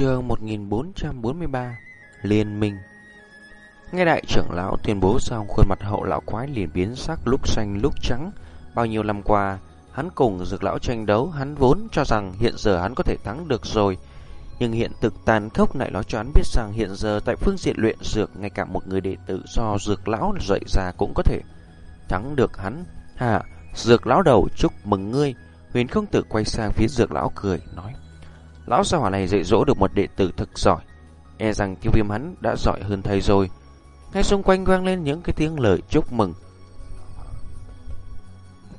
Chương 1443 Liên minh. Nghe đại trưởng lão tuyên bố xong khuôn mặt hậu lão quái liền biến sắc lúc xanh, lúc trắng. Bao nhiêu năm qua, Hắn cùng dược lão tranh đấu, Hắn vốn cho rằng hiện giờ hắn có thể thắng được rồi. Nhưng hiện thực tàn khốc lại nói cho hắn biết rằng Hiện giờ tại phương diện luyện dược, Ngay cả một người đệ tử do dược lão dạy ra cũng có thể Thắng được hắn. Hà, Dược lão đầu chúc mừng ngươi. Huyền không Tử quay sang phía dược lão cười, nói Lão gia hỏa này dạy dỗ được một đệ tử thực giỏi. E rằng tiêu viêm hắn đã giỏi hơn thầy rồi. Ngay xung quanh vang lên những cái tiếng lời chúc mừng.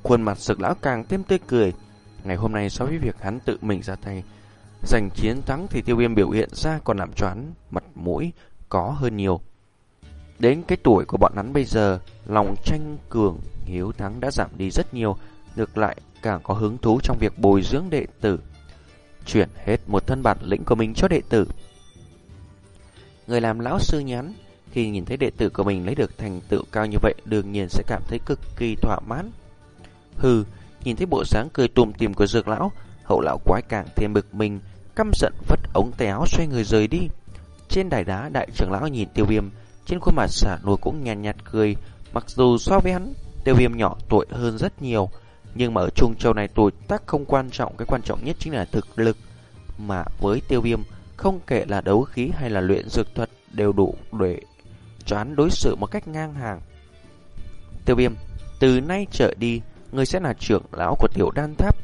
Khuôn mặt sực lão càng thêm tươi cười. Ngày hôm nay so với việc hắn tự mình ra tay, Giành chiến thắng thì tiêu viêm biểu hiện ra còn làm cho hắn mặt mũi có hơn nhiều. Đến cái tuổi của bọn hắn bây giờ, Lòng tranh cường, hiếu thắng đã giảm đi rất nhiều, Ngược lại càng có hứng thú trong việc bồi dưỡng đệ tử chuyển hết một thân bản lĩnh của mình cho đệ tử. Người làm lão sư nhắn, khi nhìn thấy đệ tử của mình lấy được thành tựu cao như vậy đương nhiên sẽ cảm thấy cực kỳ thỏa mãn. Hừ, nhìn thấy bộ dáng cười tùm tìm của dược lão, hậu lão quái càng thêm bực mình, căm giận vất ống tay áo xoay người rời đi. Trên đài đá, đại trưởng lão nhìn tiêu viêm, trên khuôn mặt xả nùa cũng nhàn nhạt, nhạt cười, mặc dù so với hắn, tiêu viêm nhỏ tuổi hơn rất nhiều, nhưng mà ở Trung Châu này tuổi tác không quan trọng, cái quan trọng nhất chính là thực lực. Mà với tiêu viêm, không kể là đấu khí hay là luyện dược thuật đều đủ để cho hắn đối xử một cách ngang hàng. Tiêu viêm, từ nay trở đi, ngươi sẽ là trưởng lão của tiểu đan tháp.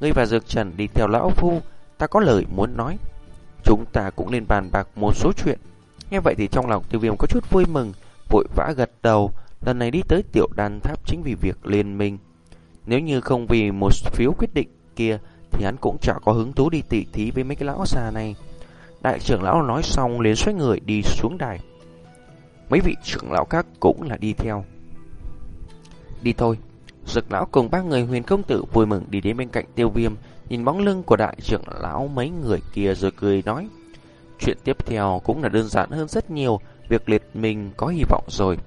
Ngươi và Dược Trần đi theo lão phu, ta có lời muốn nói. Chúng ta cũng nên bàn bạc một số chuyện. Nghe vậy thì trong lòng tiêu viêm có chút vui mừng, vội vã gật đầu. Lần này đi tới tiểu đan tháp chính vì việc liên minh. Nếu như không vì một phiếu quyết định kia thì hắn cũng chẳng có hứng thú đi tỉ thí với mấy cái lão già này. Đại trưởng lão nói xong liền xoay người đi xuống đài. Mấy vị trưởng lão khác cũng là đi theo. Đi thôi. Dực lão cùng ba người huyền công tử vui mừng đi đến bên cạnh tiêu viêm, nhìn bóng lưng của đại trưởng lão mấy người kia rồi cười nói. Chuyện tiếp theo cũng là đơn giản hơn rất nhiều, việc liệt mình có hy vọng rồi.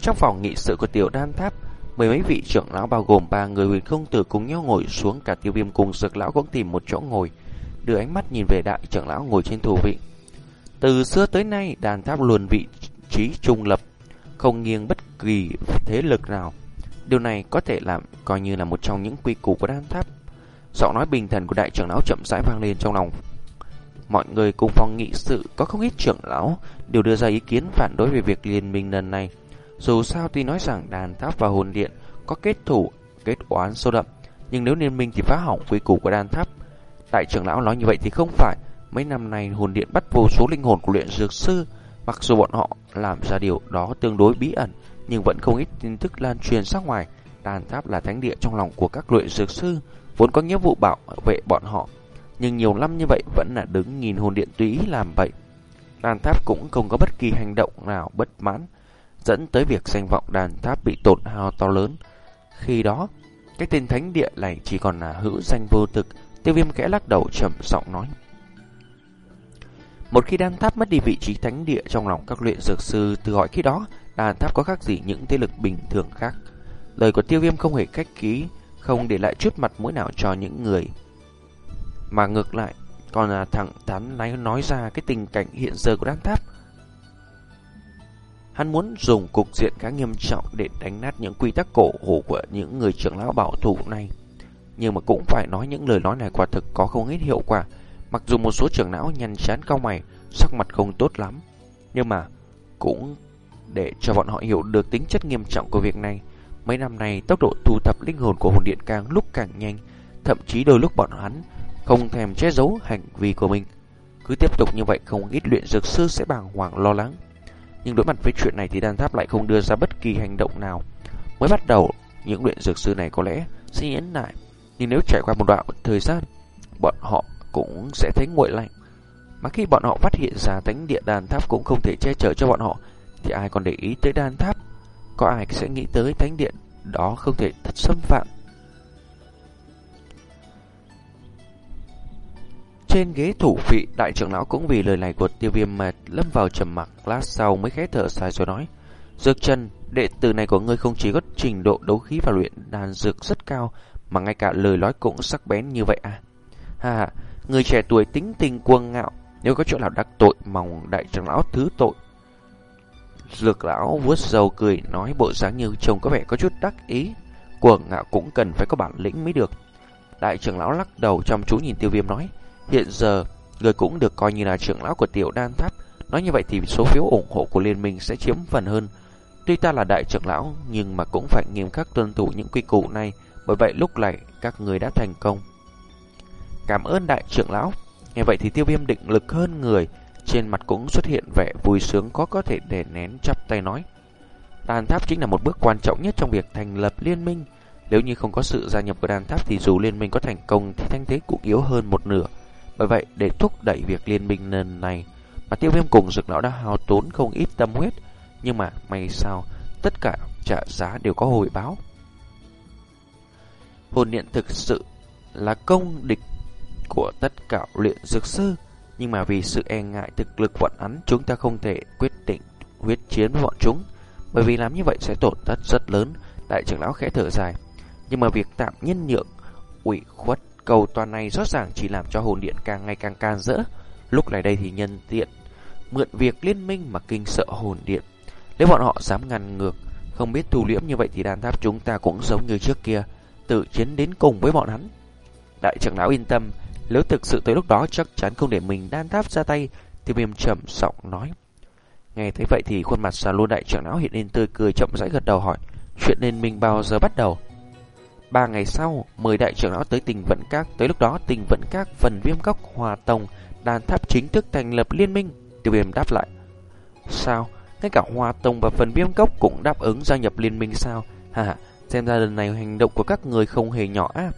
Trong phòng nghị sự của tiểu đan tháp, Mười mấy vị trưởng lão bao gồm ba người huyền không tử cùng nhau ngồi xuống cả tiêu viêm cùng dược lão cũng tìm một chỗ ngồi, đưa ánh mắt nhìn về đại trưởng lão ngồi trên thủ vị. Từ xưa tới nay, đàn tháp luôn vị trí trung lập, không nghiêng bất kỳ thế lực nào. Điều này có thể làm coi như là một trong những quy củ của đan tháp. Giọng nói bình thần của đại trưởng lão chậm rãi vang lên trong lòng. Mọi người cùng phòng nghị sự có không ít trưởng lão đều đưa ra ý kiến phản đối về việc liên minh lần này. Dù sao tuy nói rằng đàn tháp và hồn điện có kết thủ, kết oán sâu đậm, nhưng nếu liên minh thì phá hỏng quy củ của đàn tháp. Đại trưởng lão nói như vậy thì không phải, mấy năm nay hồn điện bắt vô số linh hồn của luyện dược sư, mặc dù bọn họ làm ra điều đó tương đối bí ẩn, nhưng vẫn không ít tin tức lan truyền ra ngoài. Đàn tháp là thánh địa trong lòng của các luyện dược sư, vốn có nghĩa vụ bảo vệ bọn họ, nhưng nhiều năm như vậy vẫn là đứng nhìn hồn điện tùy ý làm vậy. Đàn tháp cũng không có bất kỳ hành động nào bất mãn, dẫn tới việc danh vọng đàn tháp bị tổn hao to lớn. Khi đó, cái tên thánh địa này chỉ còn là hữu danh vô thực, tiêu viêm kẽ lắc đầu trầm giọng nói. Một khi đan tháp mất đi vị trí thánh địa trong lòng các luyện dược sư, từ hỏi khi đó, đàn tháp có khác gì những thế lực bình thường khác. Lời của tiêu viêm không hề cách ký, không để lại chút mặt mũi nào cho những người. Mà ngược lại, còn là thẳng thắn nói ra cái tình cảnh hiện giờ của đan tháp. Hắn muốn dùng cục diện khá nghiêm trọng để đánh nát những quy tắc cổ hủ của những người trưởng lão bảo thủ này. Nhưng mà cũng phải nói những lời nói này quả thực có không ít hiệu quả. Mặc dù một số trưởng lão nhăn chán cao mày, sắc mặt không tốt lắm. Nhưng mà cũng để cho bọn họ hiểu được tính chất nghiêm trọng của việc này. Mấy năm nay, tốc độ thu thập linh hồn của hồn điện càng lúc càng nhanh. Thậm chí đôi lúc bọn hắn không thèm che giấu hành vi của mình. Cứ tiếp tục như vậy không ít luyện dược sư sẽ bàng hoàng lo lắng. Nhưng đối mặt với chuyện này thì đan tháp lại không đưa ra bất kỳ hành động nào. Mới bắt đầu, những luyện dược sư này có lẽ sẽ nhẫn lại. Nhưng nếu trải qua một đoạn thời gian, bọn họ cũng sẽ thấy nguội lạnh. Mà khi bọn họ phát hiện ra tánh địa đàn tháp cũng không thể che chở cho bọn họ, thì ai còn để ý tới đàn tháp? Có ai sẽ nghĩ tới thánh điện đó không thể thật xâm phạm Trên ghế thủ vị, đại trưởng lão cũng vì lời này của tiêu viêm mà lâm vào trầm mặc lát sau mới khẽ thở dài rồi nói. Dược chân, đệ tử này của ngươi không chỉ có trình độ đấu khí và luyện đàn dược rất cao, mà ngay cả lời nói cũng sắc bén như vậy à. Ha người trẻ tuổi tính tình cuồng ngạo, Nếu có chỗ nào đắc tội Mong đại trưởng lão thứ tội Dược lão vuốt dầu cười Nói bộ dáng như trông có vẻ có chút đắc ý Cuồng ngạo cũng cần phải có bản lĩnh mới được Đại trưởng lão lắc đầu chăm chú nhìn tiêu viêm nói Hiện giờ, Người cũng được coi như là trưởng lão của tiểu đan tháp. Nói như vậy thì số phiếu ủng hộ của liên minh sẽ chiếm phần hơn. Tuy ta là đại trưởng lão, Nhưng mà cũng phải nghiêm khắc tuân thủ những quy củ này. Bởi vậy lúc này, các người đã thành công. Cảm ơn đại trưởng lão. Nghe vậy thì tiêu viêm định lực hơn người. Trên mặt cũng xuất hiện vẻ vui sướng có có thể để nén chắp tay nói. Đan tháp chính là một bước quan trọng nhất trong việc thành lập liên minh. Nếu như không có sự gia nhập của đan tháp Thì dù liên minh có thành công Thì thanh thế cũng yếu hơn một nửa. Bởi vậy, để thúc đẩy việc liên minh lần này, Mà tiêu viêm cùng dược lão đã hao tốn không ít tâm huyết, Nhưng mà may sao, Tất cả trả giá đều có hồi báo. Hồn điện thực sự là công địch của tất cả luyện dược sư, Nhưng mà vì sự e ngại thực lực bọn hắn, Chúng ta không thể quyết định huyết chiến với bọn chúng. Bởi vì làm như vậy sẽ tổn thất rất lớn, Đại trưởng lão khẽ thở dài. Nhưng mà việc tạm nhân nhượng, ủy khuất cầu toàn này rõ ràng chỉ làm cho hồn điện càng ngày càng can rỡ Lúc này đây thì nhân tiện, Mượn việc liên minh mà kinh sợ hồn điện. Nếu bọn họ dám ngăn ngược, Không biết thu liễm như vậy thì đàn tháp chúng ta cũng giống như trước kia, Tự chiến đến cùng với bọn hắn. Đại trưởng lão yên tâm, nếu thực sự tới lúc đó chắc chắn không để mình đan tháp ra tay Tiêu viêm trầm giọng nói. Nghe thấy vậy thì khuôn mặt xà lô đại trưởng lão hiện lên tươi cười, chậm rãi gật đầu hỏi, Chuyện nên mình bao giờ bắt đầu? Ba ngày sau Mời đại trưởng lão tới tình vận các. Tới lúc đó tình vận các phần viêm góc, hòa tông Đan tháp chính thức thành lập liên minh. Tiêu viêm đáp lại Sao? Ngay cả hòa tông và phần viêm góc Cũng đáp ứng gia nhập liên minh sao? Hà xem ra lần này hành động của các người không hề nhỏ á.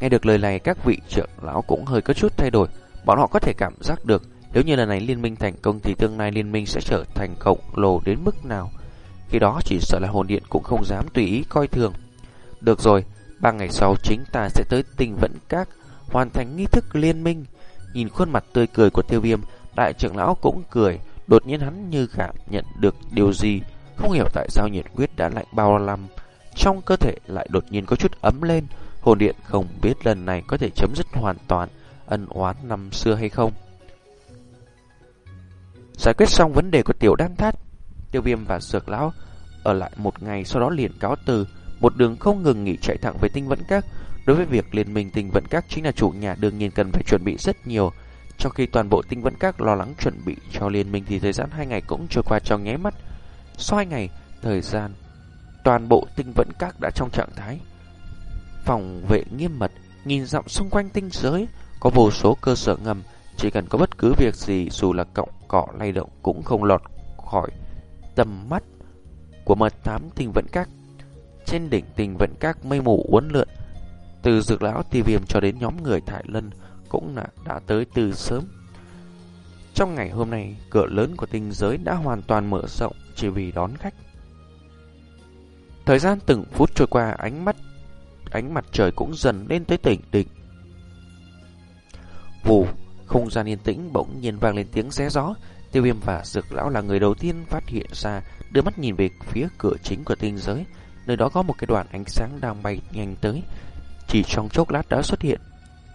Nghe được lời này các vị trưởng lão cũng hơi có chút thay đổi. Bọn họ có thể cảm giác được nếu như lần này liên minh thành công thì tương lai liên minh sẽ trở thành khổng lồ đến mức nào. Khi đó chỉ sợ là hồn điện cũng không dám tùy ý coi thường. Được rồi, ba ngày sau chính ta sẽ tới tình vẫn các hoàn thành nghi thức liên minh. Nhìn khuôn mặt tươi cười của tiêu viêm, đại trưởng lão cũng cười. Đột nhiên hắn như cảm nhận được điều gì, không hiểu tại sao nhiệt huyết đã lạnh bao năm. Trong cơ thể lại đột nhiên có chút ấm lên, Hồn điện không biết lần này có thể chấm dứt hoàn toàn ân oán năm xưa hay không. Giải quyết xong vấn đề của tiểu đan thát, tiêu viêm và sược lão ở lại một ngày sau đó liền cáo từ, một đường không ngừng nghỉ chạy thẳng về tinh vẫn các. Đối với việc liên minh tinh vẫn các chính là chủ nhà đương nhiên cần phải chuẩn bị rất nhiều. Trong khi toàn bộ tinh vẫn các lo lắng chuẩn bị cho liên minh thì thời gian hai ngày cũng trôi qua trong nháy mắt. Sau hai ngày, thời gian, toàn bộ tinh vẫn các đã trong trạng thái phòng vệ nghiêm mật, nhìn dặm xung quanh tinh giới, có vô số cơ sở ngầm, chỉ cần có bất cứ việc gì dù là cọng cỏ lay động cũng không lọt khỏi tầm mắt của mật thám tinh vận các. Trên đỉnh tinh vận các mây mù uốn lượn, từ dược lão ti viêm cho đến nhóm người thải lân cũng là đã tới từ sớm. Trong ngày hôm nay, cửa lớn của tinh giới đã hoàn toàn mở rộng chỉ vì đón khách. Thời gian từng phút trôi qua ánh mắt ánh mặt trời cũng dần lên tới tỉnh đỉnh. Vù, không gian yên tĩnh bỗng nhiên vang lên tiếng xé gió. Tiêu viêm và dược lão là người đầu tiên phát hiện ra, đưa mắt nhìn về phía cửa chính của tinh giới. Nơi đó có một cái đoàn ánh sáng đang bay nhanh tới. Chỉ trong chốc lát đã xuất hiện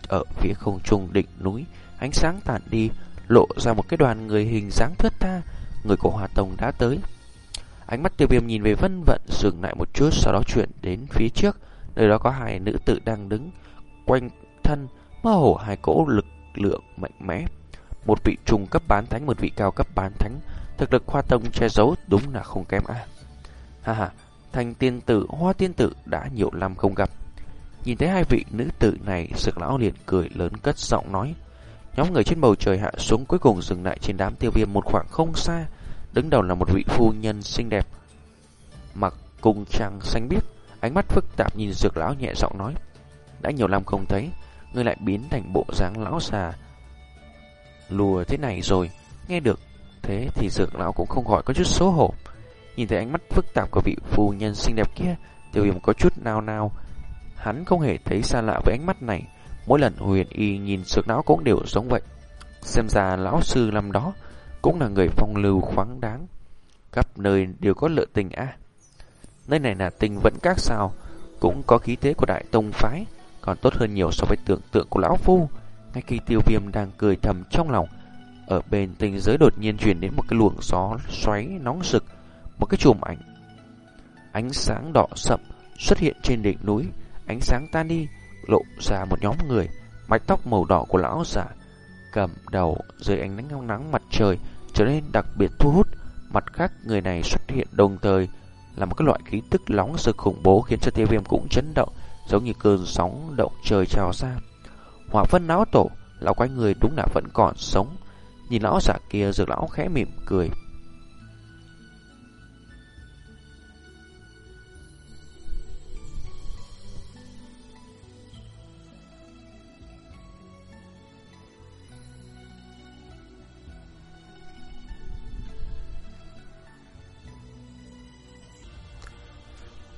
ở phía không trung đỉnh núi, ánh sáng tản đi, lộ ra một cái đoàn người hình dáng thướt tha, người của Hòa Tông đã tới. Ánh mắt tiêu viêm nhìn về vân vận dừng lại một chút sau đó chuyển đến phía trước. Nơi đó có hai nữ tử đang đứng quanh thân, mơ hồ hai cỗ lực lượng mạnh mẽ. Một vị trung cấp bán thánh, một vị cao cấp bán thánh. Thực lực khoa tông che giấu đúng là không kém à. Ha ha, thành tiên tử, hoa tiên tử đã nhiều năm không gặp. Nhìn thấy hai vị nữ tử này, sực lão liền cười lớn cất giọng nói. Nhóm người trên bầu trời hạ xuống cuối cùng dừng lại trên đám tiêu viêm một khoảng không xa. Đứng đầu là một vị phu nhân xinh đẹp. Mặc cung trang xanh biếc, Ánh mắt phức tạp nhìn dược lão nhẹ giọng nói Đã nhiều năm không thấy người lại biến thành bộ dáng lão già Lùa thế này rồi. Nghe được Thế thì dược lão cũng không khỏi có chút xấu hổ. Nhìn thấy ánh mắt phức tạp của vị phu nhân xinh đẹp kia, Tiêu viêm có chút nao nao. Hắn không hề thấy xa lạ với ánh mắt này. Mỗi lần huyền y nhìn dược lão cũng đều giống vậy. Xem ra lão sư năm đó Cũng là người phong lưu khoáng đáng. Khắp nơi đều có lựa tình a. Nơi này là tình vẫn các sao, Cũng có khí thế của đại tông phái, Còn tốt hơn nhiều so với tưởng tượng của lão phu. Ngay khi tiêu viêm đang cười thầm trong lòng, ở bên tình giới đột nhiên truyền đến một cái luồng gió xoáy nóng rực, một cái chùm ảnh. Ánh sáng đỏ sậm xuất hiện trên đỉnh núi, ánh sáng tan đi, lộ ra một nhóm người, mái tóc màu đỏ của lão giả cầm đầu dưới ánh nắng nắng mặt trời trở nên đặc biệt thu hút. Mặt khác người này xuất hiện đồng thời là một cái loại khí tức nóng rực khủng bố khiến cho tiêu viêm cũng chấn động, giống như cơn sóng động trời trào ra. Hỏa phân lão tổ, lão quái người đúng là vẫn còn sống. Nhìn lão giả kia dược lão khẽ mỉm cười.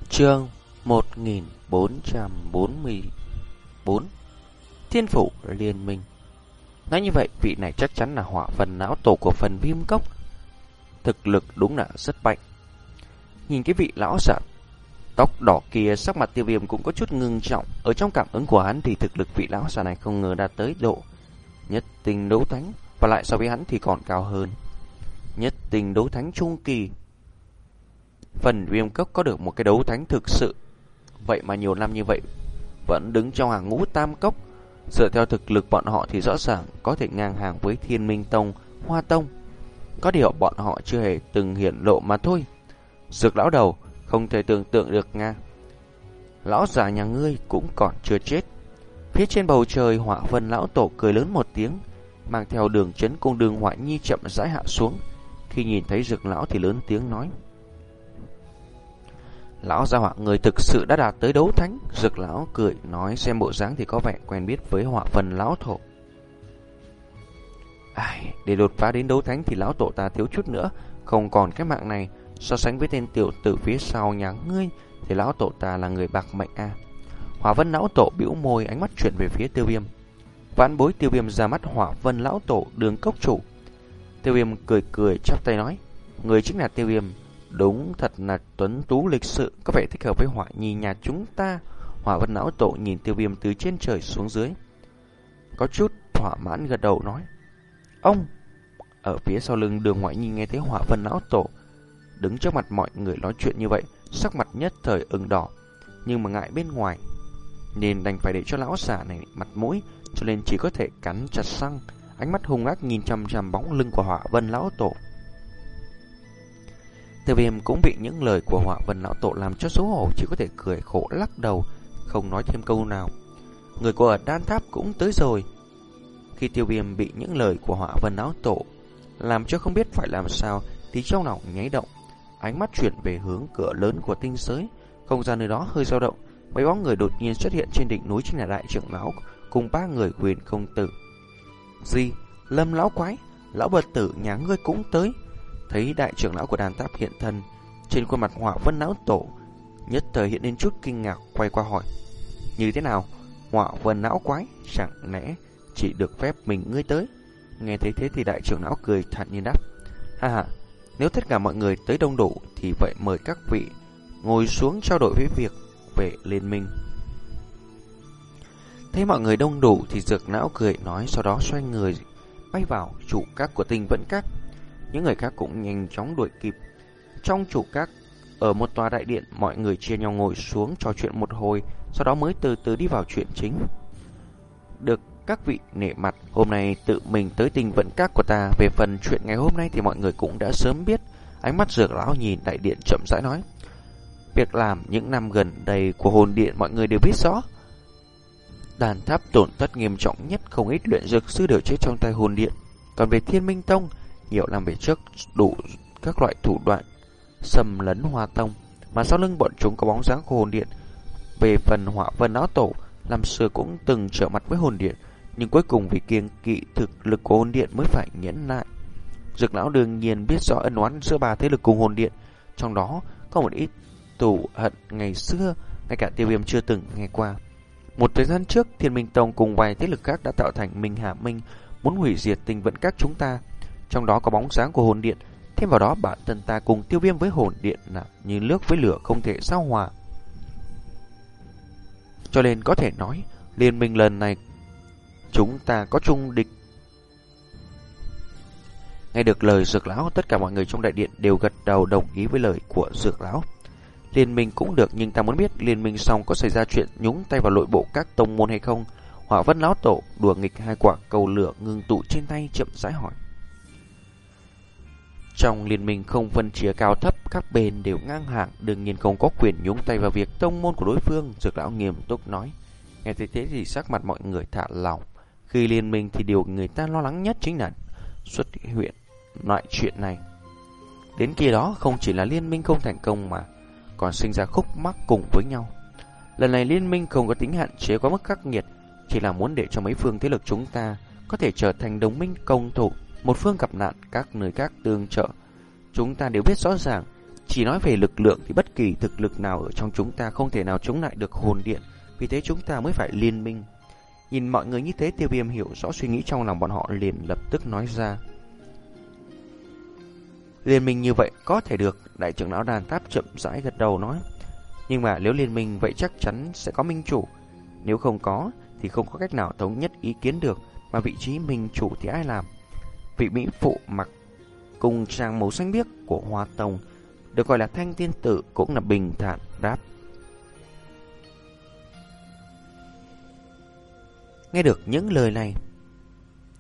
Chương 1444 Thiên phủ liên minh Nói như vậy, vị này chắc chắn là hỏa phần não tổ của phần viêm cốc. Thực lực đúng là rất mạnh. Nhìn cái vị lão giả tóc đỏ kia, sắc mặt tiêu viêm cũng có chút ngưng trọng. Ở trong cảm ứng của hắn thì thực lực vị lão giả này không ngờ đạt tới độ nhất tình đấu thánh, và lại so với hắn thì còn cao hơn. Nhất tình đấu thánh trung kỳ phần viêm cốc có được một cái đấu thánh thực sự. Vậy mà nhiều năm như vậy, vẫn đứng trong hàng ngũ tam cốc. Dựa theo thực lực bọn họ thì rõ ràng có thể ngang hàng với thiên minh tông, hoa tông. Có điều bọn họ chưa hề từng hiện lộ mà thôi. Dược lão đầu không thể tưởng tượng được nga. Lão già nhà ngươi cũng còn chưa chết. Phía trên bầu trời họa vân lão tổ cười lớn một tiếng, mang theo đường chấn cung đường hỏa nhi chậm rãi hạ xuống. Khi nhìn thấy dược lão thì lớn tiếng nói. Lão gia họa người thực sự đã đạt tới đấu thánh. Dược lão cười nói xem bộ dáng thì có vẻ quen biết với họa phần lão thổ. Ai, Để đột phá đến đấu thánh thì lão tổ ta thiếu chút nữa. Không còn cái mạng này. So sánh với tên tiểu tử phía sau nhà ngươi Thì lão tổ ta là người bạc mệnh a. Hỏa vân lão tổ bĩu môi ánh mắt chuyển về phía tiêu viêm. Vãn bối tiêu viêm ra mắt hỏa vân lão tổ đường cốc chủ. Tiêu viêm cười cười chắp tay nói Người chính là tiêu viêm. Đúng thật là tuấn tú lịch sự, có vẻ thích hợp với họa nhi nhà chúng ta. Hỏa vân não tổ nhìn tiêu viêm từ trên trời xuống dưới. Có chút thỏa mãn gật đầu nói. Ông! Ở phía sau lưng đường ngoại nhi nghe thấy hỏa vân não tổ. Đứng trước mặt mọi người nói chuyện như vậy, sắc mặt nhất thời ửng đỏ. Nhưng mà ngại bên ngoài. Nên đành phải để cho lão giả này mặt mũi, cho nên chỉ có thể cắn chặt răng. Ánh mắt hung ác nhìn chằm chằm bóng lưng của hỏa vân lão tổ. Tiêu viêm cũng bị những lời của họa vân lão tổ làm cho xấu hổ chỉ có thể cười khổ lắc đầu, không nói thêm câu nào. Người của đan tháp cũng tới rồi. Khi tiêu viêm bị những lời của họa vân lão tổ làm cho không biết phải làm sao thì trong lòng nháy động. Ánh mắt chuyển về hướng cửa lớn của tinh giới, không gian nơi đó hơi dao động. Mấy bóng người đột nhiên xuất hiện trên đỉnh núi chính là đại trưởng lão cùng ba người quyền công tử. Gì? Lâm lão quái, lão bật tử nhà ngươi cũng tới. Thấy đại trưởng lão của đàn tháp hiện thân, Trên khuôn mặt hỏa vân não tổ, Nhất thời hiện lên chút kinh ngạc, quay qua hỏi, Như thế nào? Hỏa vân não quái, Chẳng lẽ chỉ được phép mình ngươi tới? Nghe thấy thế thì đại trưởng lão cười thản nhiên đáp, Ha ha, Nếu tất cả mọi người tới đông đủ Thì vậy mời các vị Ngồi xuống trao đổi với việc Về liên minh. Thấy mọi người đông đủ Thì dược não cười, nói Sau đó xoay người, bay vào trụ các của tinh vẫn các những người khác cũng nhanh chóng đuổi kịp. Trong chủ các, ở một tòa đại điện, mọi người chia nhau ngồi xuống trò chuyện một hồi, sau đó mới từ từ đi vào chuyện chính. Được các vị nể mặt, hôm nay tự mình tới tình vận các của ta. Về phần chuyện ngày hôm nay thì mọi người cũng đã sớm biết. Ánh mắt dược lão nhìn đại điện chậm rãi nói. Việc làm những năm gần đây của hồn điện mọi người đều biết rõ. Đàn tháp tổn thất nghiêm trọng nhất không ít luyện dược sư đều chết trong tay hồn điện. Còn về thiên minh tông, nhiều năm về trước đủ các loại thủ đoạn xâm lấn hoa tông, mà sau lưng bọn chúng có bóng dáng của hồn điện. Về phần họa vân áo tổ, làm xưa cũng từng trở mặt với hồn điện, nhưng cuối cùng vì kiêng kỵ thực lực của hồn điện mới phải nhẫn lại. Dược lão đương nhiên biết rõ ân oán giữa ba thế lực cùng hồn điện, trong đó có một ít tủ hận ngày xưa, ngay cả tiêu viêm chưa từng nghe qua. Một thời gian trước, Thiên Minh Tông cùng vài thế lực khác đã tạo thành Minh hạ Minh, muốn hủy diệt tình vận các chúng ta. Trong đó có bóng sáng của hồn điện Thêm vào đó bản thân ta cùng tiêu viêm với hồn điện là như nước với lửa không thể sao hòa Cho nên có thể nói Liên minh lần này chúng ta có chung địch. Nghe được lời dược lão, tất cả mọi người trong đại điện đều gật đầu đồng ý với lời của dược lão. Liên minh cũng được nhưng ta muốn biết liên minh xong có xảy ra chuyện nhúng tay vào nội bộ các tông môn hay không. Hỏa vân lão tổ đùa nghịch hai quả cầu lửa ngưng tụ trên tay chậm rãi hỏi. Trong liên minh không phân chia cao thấp, các bên đều ngang hàng, đương nhiên không có quyền nhúng tay vào việc tông môn của đối phương, dược lão nghiêm túc nói. Nghe thấy thế thì sắc mặt mọi người thả lỏng. Khi liên minh thì điều người ta lo lắng nhất chính là xuất hiện loại chuyện này. Đến kia đó không chỉ là liên minh không thành công mà còn sinh ra khúc mắc cùng với nhau. Lần này liên minh không có tính hạn chế quá mức khắc nghiệt, chỉ là muốn để cho mấy phương thế lực chúng ta có thể trở thành đồng minh công thủ, một phương gặp nạn các nơi các tương trợ. Chúng ta đều biết rõ ràng, chỉ nói về lực lượng thì bất kỳ thực lực nào ở trong chúng ta không thể nào chống lại được hồn điện, vì thế chúng ta mới phải liên minh. Nhìn mọi người như thế tiêu viêm hiểu rõ suy nghĩ trong lòng bọn họ liền lập tức nói ra. Liên minh như vậy có thể được, đại trưởng lão đàn tháp chậm rãi gật đầu nói. Nhưng mà nếu liên minh vậy chắc chắn sẽ có minh chủ. Nếu không có thì không có cách nào thống nhất ý kiến được, mà vị trí minh chủ thì ai làm? Vị mỹ phụ mặc cùng trang màu xanh biếc của Hoa Tông, được gọi là thanh tiên tử cũng là bình thản đáp. Nghe được những lời này,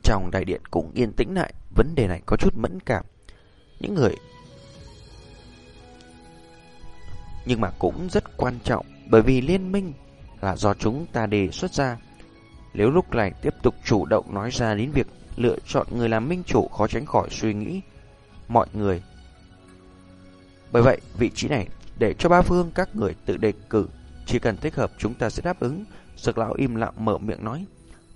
trong đại điện cũng yên tĩnh lại, vấn đề này có chút mẫn cảm. Những người nhưng mà cũng rất quan trọng bởi vì liên minh là do chúng ta đề xuất ra. Nếu lúc này tiếp tục chủ động nói ra đến việc lựa chọn người làm minh chủ khó tránh khỏi suy nghĩ mọi người. Bởi vậy, vị trí này để cho ba phương các người tự đề cử, chỉ cần thích hợp chúng ta sẽ đáp ứng. Dược lão im lặng mở miệng nói.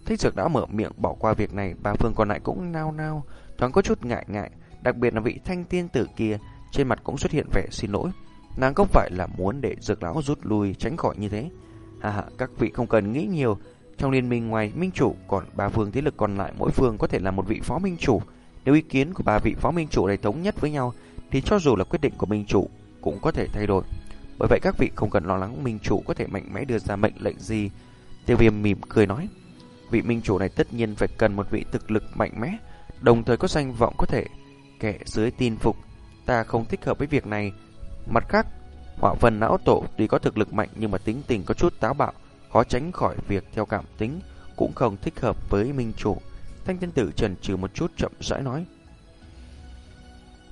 Thích dược đã mở miệng bỏ qua việc này, ba phương còn lại cũng nao nao, thoáng có chút ngại ngại, đặc biệt là vị thanh tiên tử kia, trên mặt cũng xuất hiện vẻ xin lỗi. Nàng không phải là muốn để dược lão rút lui tránh khỏi như thế. Hà hà, các vị không cần nghĩ nhiều. Trong liên minh ngoài minh chủ, còn ba phương thế lực còn lại mỗi phương có thể là một vị phó minh chủ. Nếu ý kiến của ba vị phó minh chủ này thống nhất với nhau, thì cho dù là quyết định của minh chủ cũng có thể thay đổi. Bởi vậy các vị không cần lo lắng minh chủ có thể mạnh mẽ đưa ra mệnh lệnh gì. Tiêu viêm mỉm cười nói, vị minh chủ này tất nhiên phải cần một vị thực lực mạnh mẽ, đồng thời có danh vọng có thể kẻ dưới tin phục. Ta không thích hợp với việc này, Mặt khác, họa phần não tổ tuy có thực lực mạnh nhưng mà tính tình có chút táo bạo, khó tránh khỏi việc theo cảm tính, cũng không thích hợp với minh chủ. Thanh tiên tử trần trừ một chút chậm rãi nói.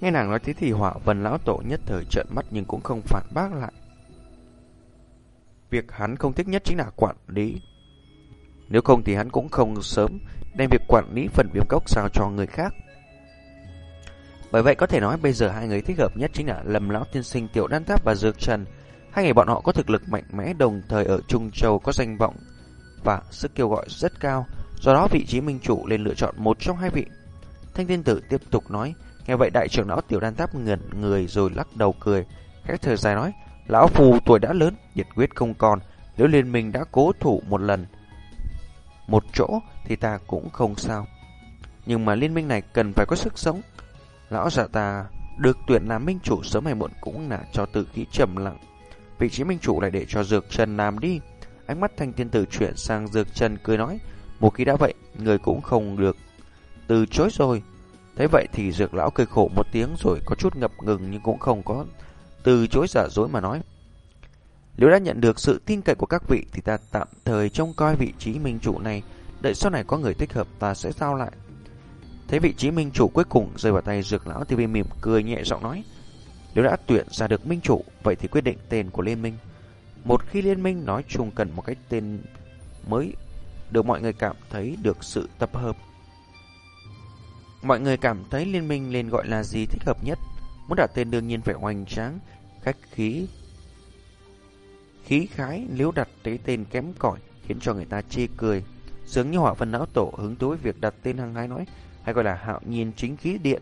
Nghe nàng nói thế thì họa vân lão tổ nhất thời trợn mắt nhưng cũng không phản bác lại. Việc hắn không thích nhất chính là quản lý. Nếu không thì hắn cũng không sớm đem việc quản lý phần viêm cốc sao cho người khác. Bởi vậy có thể nói bây giờ hai người thích hợp nhất chính là Lâm Lão Tiên Sinh Tiểu Đan Tháp và Dược Trần. Hai người bọn họ có thực lực mạnh mẽ đồng thời ở Trung Châu có danh vọng và sức kêu gọi rất cao. Do đó vị trí minh chủ lên lựa chọn một trong hai vị. Thanh tiên tử tiếp tục nói. Nghe vậy đại trưởng lão Tiểu Đan Tháp ngẩn người rồi lắc đầu cười. khẽ thời dài nói. Lão phù tuổi đã lớn, nhiệt quyết không còn. Nếu liên minh đã cố thủ một lần một chỗ thì ta cũng không sao. Nhưng mà liên minh này cần phải có sức sống. Lão giả ta được tuyển làm minh chủ sớm hay muộn cũng là cho tự khí trầm lặng. Vị trí minh chủ lại để cho Dược Trần làm đi. Ánh mắt thanh tiên tử chuyển sang Dược Trần cười nói, một khi đã vậy, người cũng không được từ chối rồi. Thế vậy thì Dược lão cười khổ một tiếng rồi có chút ngập ngừng nhưng cũng không có từ chối giả dối mà nói. Nếu đã nhận được sự tin cậy của các vị thì ta tạm thời trông coi vị trí minh chủ này, đợi sau này có người thích hợp ta sẽ giao lại. Thấy vị trí minh chủ cuối cùng rơi vào tay dược lão TV mỉm cười nhẹ giọng nói. Nếu đã tuyển ra được minh chủ, vậy thì quyết định tên của liên minh. Một khi liên minh nói chung cần một cái tên mới được mọi người cảm thấy được sự tập hợp. Mọi người cảm thấy liên minh nên gọi là gì thích hợp nhất. Muốn đặt tên đương nhiên phải hoành tráng, khách khí. Khí khái nếu đặt cái tên kém cỏi khiến cho người ta chê cười. Dường như họa phân não tổ hứng thú với việc đặt tên hăng hái nói hay gọi là hạo nhiên chính khí điện.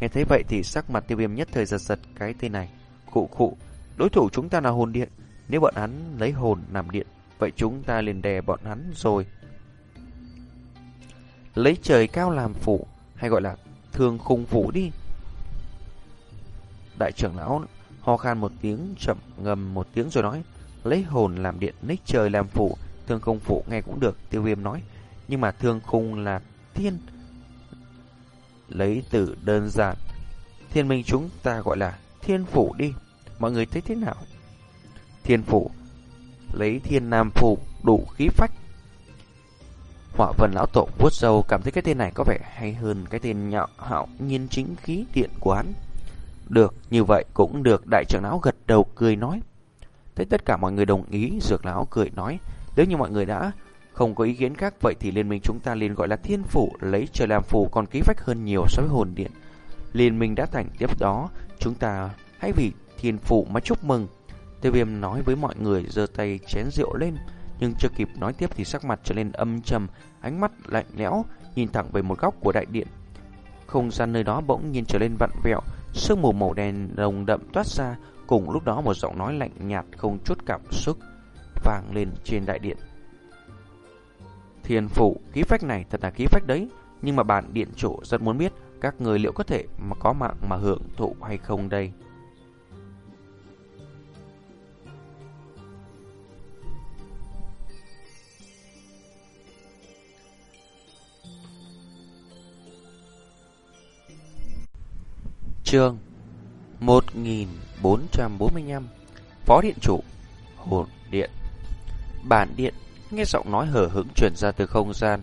Nghe thấy vậy thì sắc mặt tiêu viêm nhất thời giật giật cái tên này. Khụ khụ, đối thủ chúng ta là hồn điện. Nếu bọn hắn lấy hồn làm điện, vậy chúng ta liền đè bọn hắn rồi. Lấy trời cao làm phủ, hay gọi là thương khung phủ đi. Đại trưởng lão ho khan một tiếng, chậm ngầm một tiếng rồi nói, lấy hồn làm điện, lấy trời làm phủ, thương khung phủ nghe cũng được, tiêu viêm nói. Nhưng mà thương khung là thiên Lấy từ đơn giản. Thiên minh chúng ta gọi là thiên phủ đi. Mọi người thấy thế nào? Thiên phủ. Lấy thiên nam phủ đủ khí phách. Họa vần lão tổ vuốt sâu cảm thấy cái tên này có vẻ hay hơn cái tên nhạo hạo nhiên chính khí điện quán. Được, như vậy cũng được đại trưởng lão gật đầu cười nói. Thấy tất cả mọi người đồng ý, dược lão cười nói, nếu như mọi người đã không có ý kiến khác vậy thì liên minh chúng ta liền gọi là thiên phủ lấy trời làm phủ còn ký phách hơn nhiều so với hồn điện. Liên minh đã thành tiếp đó, chúng ta hãy vì thiên phủ mà chúc mừng. Tiêu viêm nói với mọi người giơ tay chén rượu lên, nhưng chưa kịp nói tiếp thì sắc mặt trở nên âm trầm, ánh mắt lạnh lẽo, nhìn thẳng về một góc của đại điện. Không gian nơi đó bỗng nhiên trở lên vặn vẹo, sương mù màu đen nồng đậm toát ra, cùng lúc đó một giọng nói lạnh nhạt không chút cảm xúc vang lên trên đại điện. Thiên phủ, ký phách này thật là ký phách đấy, nhưng mà bản điện chủ rất muốn biết các người liệu có thể mà có mạng mà hưởng thụ hay không đây. Chương 1445 Phó Điện Chủ Hồn Điện Bản Điện Nghe giọng nói hở hững chuyển ra từ không gian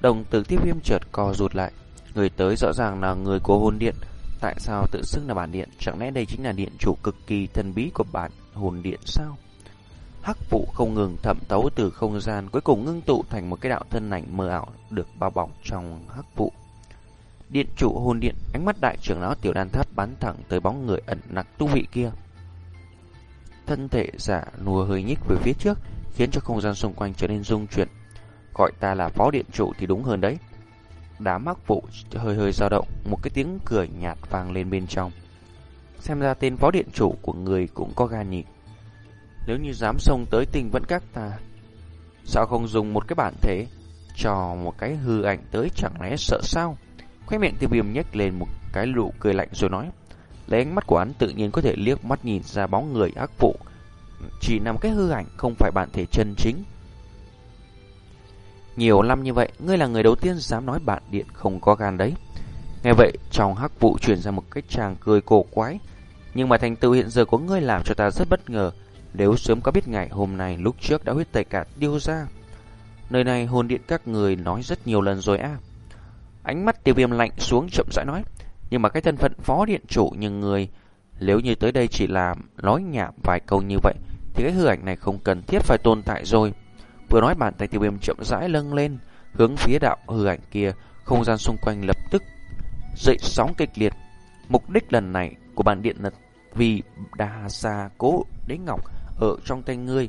Đồng tử tiếp viêm chợt co rụt lại. Người tới rõ ràng là người của hồn điện. Tại sao tự xưng là bản điện? Chẳng lẽ đây chính là điện chủ cực kỳ thần bí của bản hồn điện sao? Hắc vụ không ngừng thẩm tấu từ không gian Cuối cùng ngưng tụ thành một cái đạo thân ảnh mơ ảo Được bao bọc trong hắc vụ. Điện chủ hồn điện, ánh mắt đại trưởng lão tiểu đan tháp bắn thẳng tới bóng người ẩn nặc tu vị kia. Thân thể giả nùa hơi nhích về phía trước, khiến cho không gian xung quanh trở nên rung chuyển. Gọi ta là phó điện chủ thì đúng hơn đấy. Đám mắc vụ hơi hơi dao động, một cái tiếng cười nhạt vang lên bên trong. Xem ra tên phó điện chủ của người cũng có gan nhỉ. Nếu như dám xông tới tình vẫn các ta, sao không dùng một cái bản thế cho một cái hư ảnh tới chẳng lẽ sợ sao? Khóe miệng tiêu viêm nhếch lên một cái nụ cười lạnh rồi nói. Lấy ánh mắt của hắn tự nhiên có thể liếc mắt nhìn ra bóng người ác vụ. Chỉ nằm cái hư ảnh không phải bản thể chân chính. Nhiều năm như vậy, ngươi là người đầu tiên dám nói bản điện không có gan đấy. Nghe vậy, trong hắc vụ truyền ra một cái chàng cười cổ quái. Nhưng mà thành tựu hiện giờ của ngươi làm cho ta rất bất ngờ. Nếu sớm có biết ngày hôm nay lúc trước đã huyết tẩy cả điêu ra. Nơi này hồn điện các người nói rất nhiều lần rồi à. Ánh mắt tiêu viêm lạnh xuống chậm rãi nói. Nhưng mà cái thân phận phó điện chủ như người, nếu như tới đây chỉ là nói nhảm vài câu như vậy, thì cái hư ảnh này không cần thiết phải tồn tại rồi. Vừa nói bàn tay tiêu viêm chậm rãi lâng lên, hướng phía đạo hư ảnh kia, không gian xung quanh lập tức dậy sóng kịch liệt. Mục đích lần này của bàn điện là vì đa xa cố đế ngọc ở trong tay ngươi.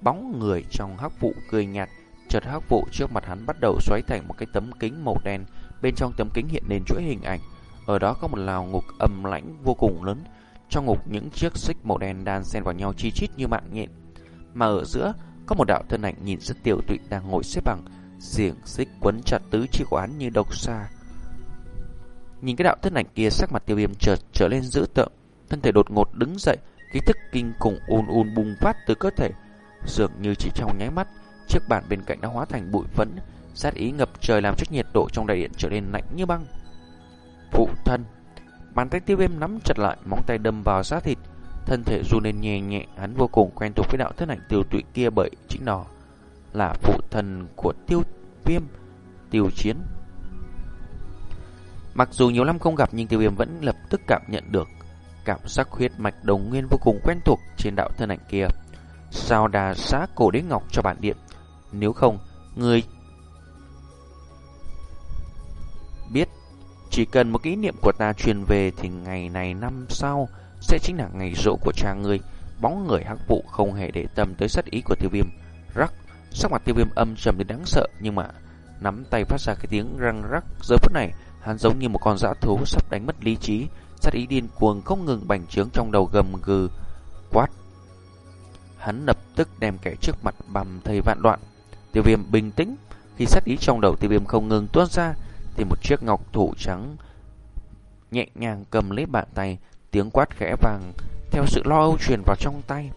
Bóng người trong hắc vụ cười nhạt, chợt hắc vụ trước mặt hắn bắt đầu xoáy thành một cái tấm kính màu đen Bên trong tấm kính hiện lên chuỗi hình ảnh. Ở đó có một lào ngục âm lãnh vô cùng lớn. Trong ngục những chiếc xích màu đen đan xen vào nhau chi chít như mạng nhện. Mà ở giữa có một đạo thân ảnh nhìn rất tiểu tụy đang ngồi xếp bằng, xiềng xích quấn chặt tứ chi của hắn như độc xa. Nhìn cái đạo thân ảnh kia sắc mặt tiêu viêm chợt trở lên dữ tợn, thân thể đột ngột đứng dậy, khí tức kinh khủng ùn ùn bùng phát từ cơ thể, dường như chỉ trong nháy mắt, chiếc bàn bên cạnh đã hóa thành bụi phấn, Sát ý ngập trời làm cho nhiệt độ trong đại điện trở nên lạnh như băng. Phụ thân Bàn tay tiêu viêm nắm chặt lại, móng tay đâm vào sát thịt. Thân thể run lên nhẹ nhẹ, hắn vô cùng quen thuộc với đạo thân ảnh tiêu tụy kia bởi chính nó là phụ thần của tiêu viêm, tiêu chiến. Mặc dù nhiều năm không gặp nhưng tiêu viêm vẫn lập tức cảm nhận được cảm giác huyết mạch đồng nguyên vô cùng quen thuộc trên đạo thân ảnh kia. Sao đà xá cổ đế ngọc cho bản điện? Nếu không, người biết chỉ cần một kỷ niệm của ta truyền về thì ngày này năm sau sẽ chính là ngày rỗ của cha ngươi. Bóng người hắc vụ không hề để tâm tới sát ý của tiêu viêm. Rắc, sắc mặt tiêu viêm âm trầm đến đáng sợ nhưng mà nắm tay phát ra cái tiếng răng rắc. Giờ phút này, hắn giống như một con dã thú sắp đánh mất lý trí. Sát ý điên cuồng không ngừng bành trướng trong đầu gầm gừ, quát. Hắn lập tức đem kẻ trước mặt bầm thầy vạn đoạn. Tiêu viêm bình tĩnh, khi sát ý trong đầu tiêu viêm không ngừng tuôn ra, thì một chiếc ngọc thủ trắng nhẹ nhàng cầm lấy bàn tay, tiếng quát khẽ vàng theo sự lo âu truyền vào trong tay.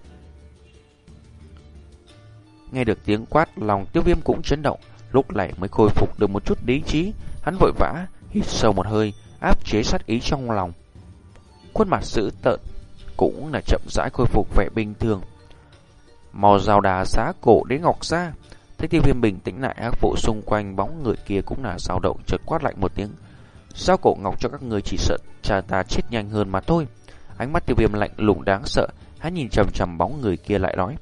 Nghe được tiếng quát, lòng tiêu viêm cũng chấn động, lúc này mới khôi phục được một chút lý trí, hắn vội vã hít sâu một hơi, áp chế sát ý trong lòng. Khuôn mặt dữ tợn cũng là chậm rãi khôi phục vẻ bình thường. Màu rào đá xá cổ đến ngọc ra, thấy tiêu viêm bình tĩnh lại ác vụ xung quanh bóng người kia cũng là dao động chợt quát lạnh một tiếng. Sao cổ ngọc cho các người chỉ sợ cha ta chết nhanh hơn mà thôi. Ánh mắt tiêu viêm lạnh lùng đáng sợ, hắn nhìn chầm chầm bóng người kia lại nói.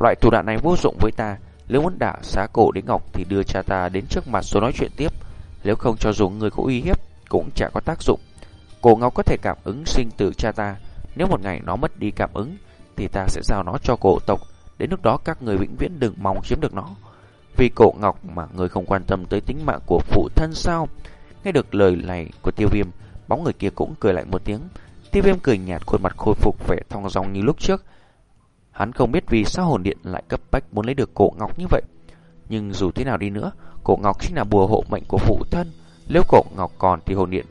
Loại thủ đoạn này vô dụng với ta, nếu muốn đả xá cổ đến ngọc thì đưa cha ta đến trước mặt rồi nói chuyện tiếp. Nếu không cho dù người có uy hiếp, cũng chẳng có tác dụng. Cổ ngọc có thể cảm ứng sinh tử cha ta, nếu một ngày nó mất đi cảm ứng, thì ta sẽ giao nó cho cổ tộc. Đến lúc đó các người vĩnh viễn đừng mong chiếm được nó. Vì cổ ngọc mà người không quan tâm tới tính mạng của phụ thân sao? Nghe được lời này của tiêu viêm, bóng người kia cũng cười lại một tiếng. Tiêu viêm cười nhạt khuôn mặt khôi phục vẻ thong dong như lúc trước. Hắn không biết vì sao hồn điện lại cấp bách muốn lấy được cổ ngọc như vậy. Nhưng dù thế nào đi nữa, cổ ngọc chính là bùa hộ mệnh của phụ thân. Nếu cổ ngọc còn thì hồn điện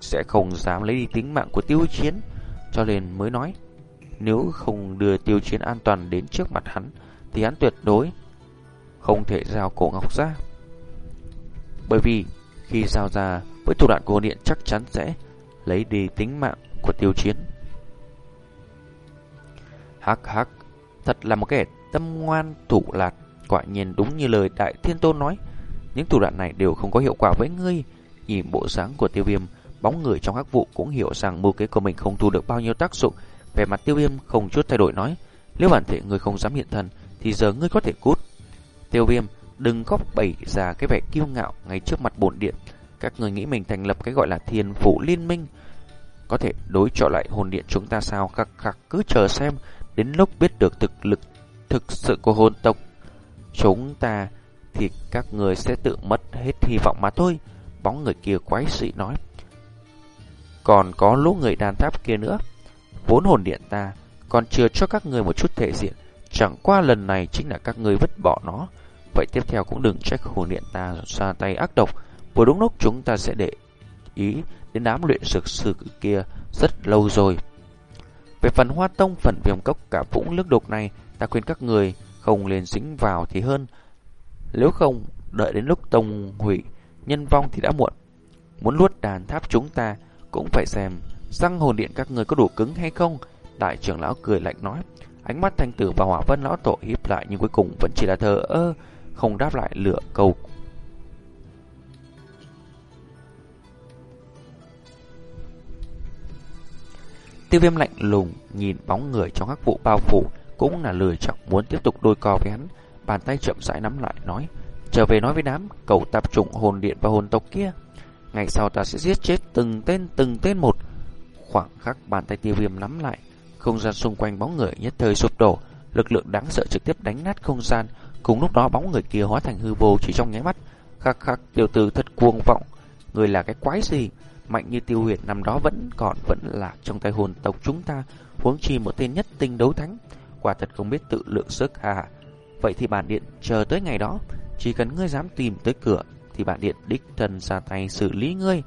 sẽ không dám lấy đi tính mạng của tiêu chiến. Cho nên mới nói, nếu không đưa tiêu chiến an toàn đến trước mặt hắn, thì hắn tuyệt đối không thể giao cổ ngọc ra. Bởi vì khi giao ra với thủ đoạn của điện chắc chắn sẽ lấy đi tính mạng của tiêu chiến. Hắc hắc, thật là một kẻ tâm ngoan thủ lạt, quả nhiên đúng như lời Đại Thiên Tôn nói. Những thủ đoạn này đều không có hiệu quả với ngươi. Nhìn bộ dáng của tiêu viêm, bóng người trong hắc vụ cũng hiểu rằng mưu kế của mình không thu được bao nhiêu tác dụng. Về mặt tiêu viêm không chút thay đổi nói, nếu bản thể ngươi không dám hiện thân, thì giờ ngươi có thể cút. Tiêu viêm, đừng khóc bẩy ra cái vẻ kiêu ngạo ngay trước mặt bổn điện. Các người nghĩ mình thành lập cái gọi là thiên phủ liên minh, có thể đối trọ lại hồn điện chúng ta sao? Khắc khắc cứ chờ xem đến lúc biết được thực lực thực sự của hồn tộc chúng ta thì các người sẽ tự mất hết hy vọng mà thôi. Bóng người kia quái dị nói. Còn có lũ người đàn tháp kia nữa. Vốn hồn điện ta còn chưa cho các người một chút thể diện. Chẳng qua lần này chính là các người vứt bỏ nó vậy tiếp theo cũng đừng trách hồn điện ta ra tay ác độc vừa đúng lúc chúng ta sẽ để ý đến đám luyện dược sư kia rất lâu rồi. Về phần hoa tông phần viêm cốc cả vũng nước đục này, ta khuyên các người không liền dính vào thì hơn. Nếu không, đợi đến lúc tông hủy, nhân vong thì đã muộn. Muốn luốt đàn tháp chúng ta, cũng phải xem răng hồn điện các người có đủ cứng hay không. Đại trưởng lão cười lạnh nói, ánh mắt thanh tử và hỏa vân lão tổ hiếp lại nhưng cuối cùng vẫn chỉ là thờ ơ, không đáp lại lửa câu Tiêu viêm lạnh lùng nhìn bóng người trong các vụ bao phủ cũng là lười chọc muốn tiếp tục đôi co với hắn. Bàn tay chậm rãi nắm lại nói trở về nói với đám cầu tập trung hồn điện và hồn tộc kia. Ngày sau ta sẽ giết chết từng tên từng tên một. Khoảng khắc bàn tay tiêu viêm nắm lại, không gian xung quanh bóng người nhất thời sụp đổ, lực lượng đáng sợ trực tiếp đánh nát không gian. Cùng lúc đó bóng người kia hóa thành hư vô chỉ trong nháy mắt. Khắc khắc tiêu từ thật cuồng vọng, người là cái quái gì? mạnh như tiêu huyệt năm đó vẫn còn vẫn là trong tay hồn tộc chúng ta, huống chi một tên nhất tinh đấu thánh, quả thật không biết tự lượng sức hà. Vậy thì bản điện chờ tới ngày đó, chỉ cần ngươi dám tìm tới cửa, thì bản điện đích thân ra tay xử lý ngươi.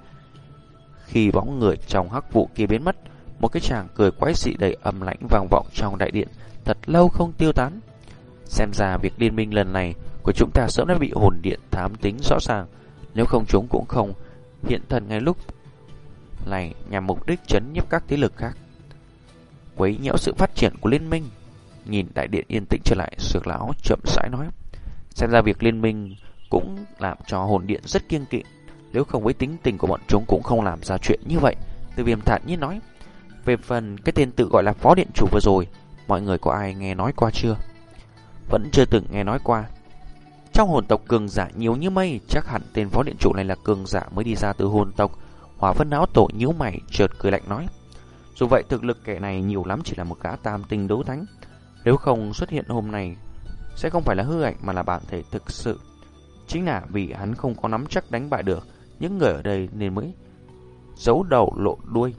Khi bóng người trong hắc vụ kia biến mất, một cái chàng cười quái dị đầy âm lãnh vang vọng trong đại điện, thật lâu không tiêu tán. Xem ra việc liên minh lần này của chúng ta sớm đã bị hồn điện thám tính rõ ràng, nếu không chúng cũng không hiện thần ngay lúc này nhằm mục đích chấn nhiếp các thế lực khác. Quấy nhiễu sự phát triển của liên minh. Nhìn đại điện yên tĩnh trở lại, sược lão chậm rãi nói. Xem ra việc liên minh cũng làm cho hồn điện rất kiêng kỵ. Nếu không với tính tình của bọn chúng cũng không làm ra chuyện như vậy. Từ viêm thản nhiên nói. Về phần cái tên tự gọi là phó điện chủ vừa rồi, mọi người có ai nghe nói qua chưa? Vẫn chưa từng nghe nói qua. Trong hồn tộc cường giả nhiều như mây, chắc hẳn tên phó điện chủ này là cường giả mới đi ra từ hồn tộc. Hỏa vân áo tổ nhíu mày chợt cười lạnh nói Dù vậy thực lực kẻ này nhiều lắm chỉ là một gã tam tinh đấu thánh Nếu không xuất hiện hôm nay Sẽ không phải là hư ảnh mà là bản thể thực sự Chính là vì hắn không có nắm chắc đánh bại được Những người ở đây nên mới Giấu đầu lộ đuôi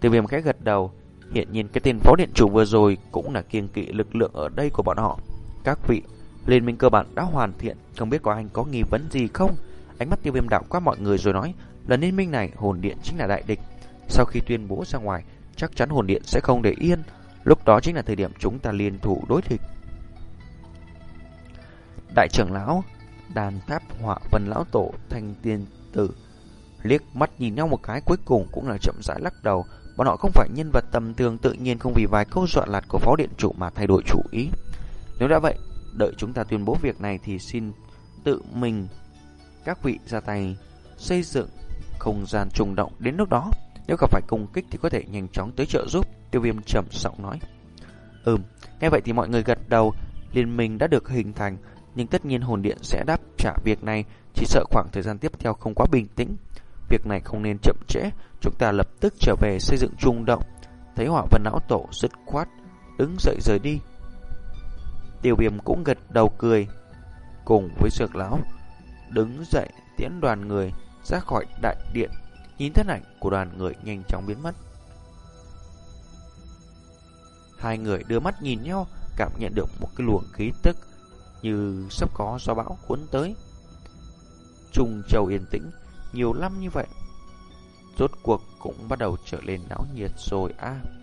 Tiêu viêm khẽ gật đầu Hiện nhiên cái tên phó điện chủ vừa rồi Cũng là kiêng kỵ lực lượng ở đây của bọn họ. Các vị, Liên minh cơ bản đã hoàn thiện, Không biết có anh có nghi vấn gì không? Ánh mắt tiêu viêm đảo qua mọi người rồi nói, Lần liên minh này, hồn điện chính là đại địch. Sau khi tuyên bố ra ngoài, Chắc chắn hồn điện sẽ không để yên. Lúc đó chính là thời điểm chúng ta liên thủ đối địch Đại trưởng lão đàn tháp họa vân lão tổ thanh tiên tử liếc mắt nhìn nhau một cái, cuối cùng cũng là chậm rãi lắc đầu. Bọn họ không phải nhân vật tầm thường tự nhiên không vì vài câu dọa lạt của phó điện chủ mà thay đổi chủ ý. Nếu đã vậy, đợi chúng ta tuyên bố việc này thì xin tự mình các vị ra tay xây dựng không gian trùng động đến lúc đó. Nếu gặp phải công kích thì có thể nhanh chóng tới trợ giúp. Tiêu viêm trầm giọng nói. Ừm, nghe vậy thì mọi người gật đầu. Liên minh đã được hình thành, nhưng tất nhiên hồn điện sẽ đáp trả việc này. Chỉ sợ khoảng thời gian tiếp theo không quá bình tĩnh. Việc này không nên chậm trễ, chúng ta lập tức trở về xây dựng trung động. Thấy hỏa vân não tổ dứt khoát, đứng dậy rời đi. Tiêu viêm cũng gật đầu cười, cùng với dược lão, đứng dậy tiễn đoàn người ra khỏi đại điện, nhìn thân ảnh của đoàn người nhanh chóng biến mất. Hai người đưa mắt nhìn nhau, cảm nhận được một cái luồng khí tức như sắp có gió bão cuốn tới. Trung châu yên tĩnh, nhiều năm như vậy, rốt cuộc cũng bắt đầu trở lên náo nhiệt rồi a. À.